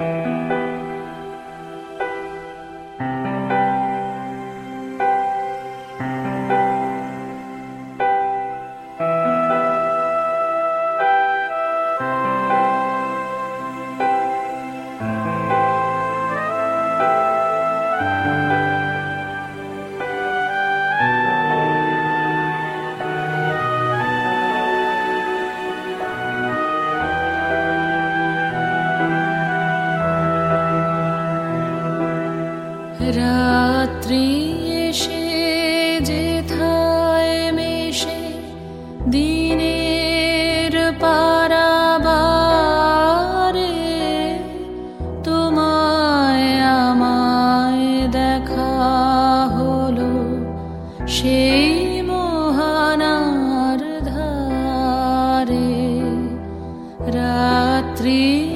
রাত্রি রাত্রি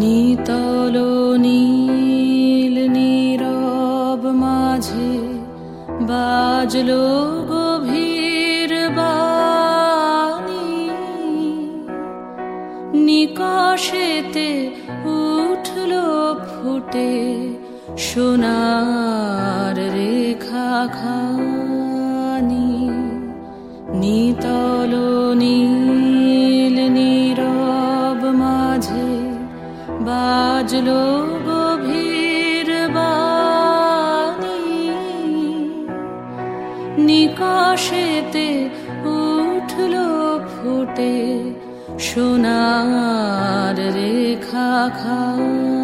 নিতল নীল নীরব মাঝে বাজলো গভীর বাণী। নিকশেতে উঠল ফুটে সোনার রেখা খানি নিতল নীল নীরব মাঝে বাজলো গভীর বাণী। নিকশেতে উঠল ফুটে সোনার রেখা খানি।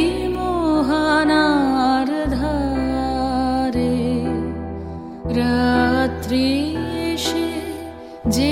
রাত্রি এসে যে